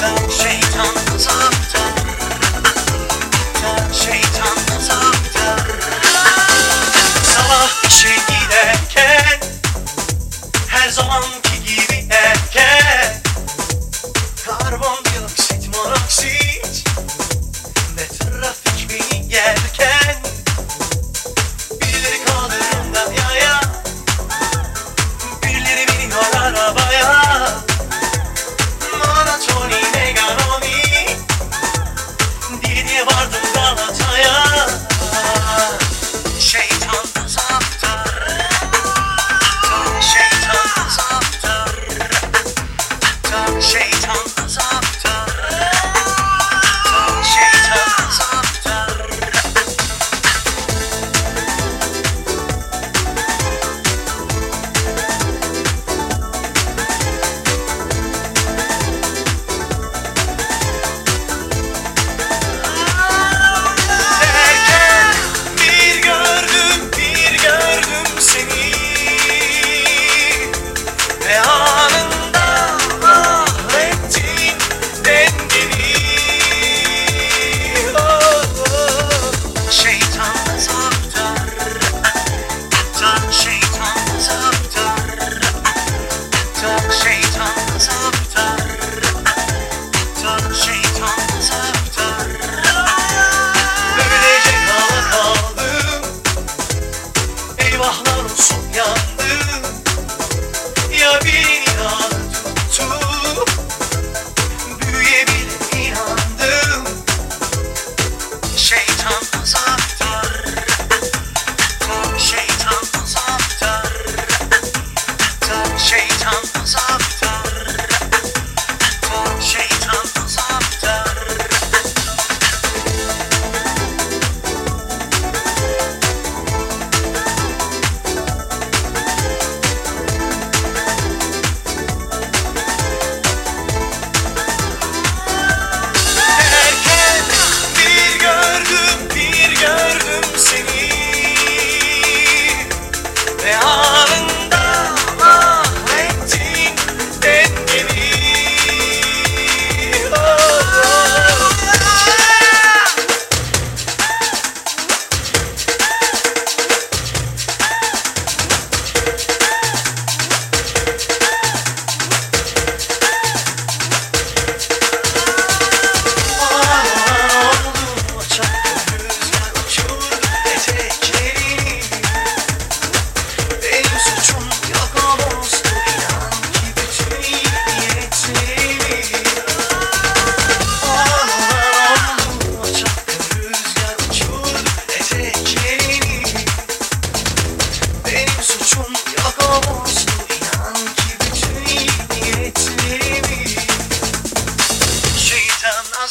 time eyvahlar olsun ya. Ya bir inan.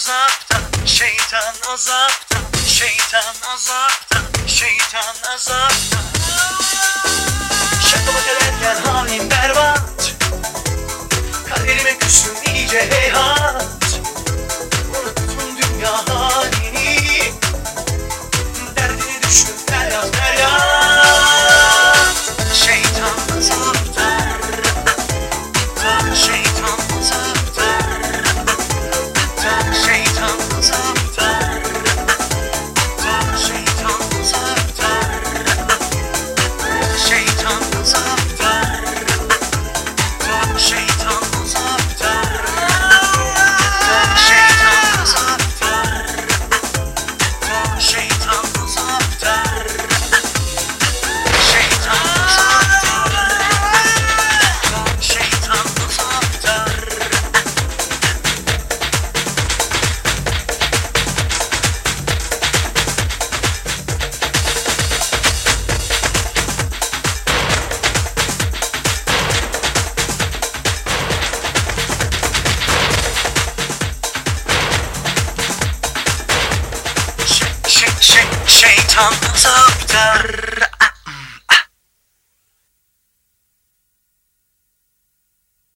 azapta Şeytan azapta Şeytan azapta Şeytan azapta Şakama dönerken halim berbat. Kalbime küstüm iyice heyhat şeytan taptar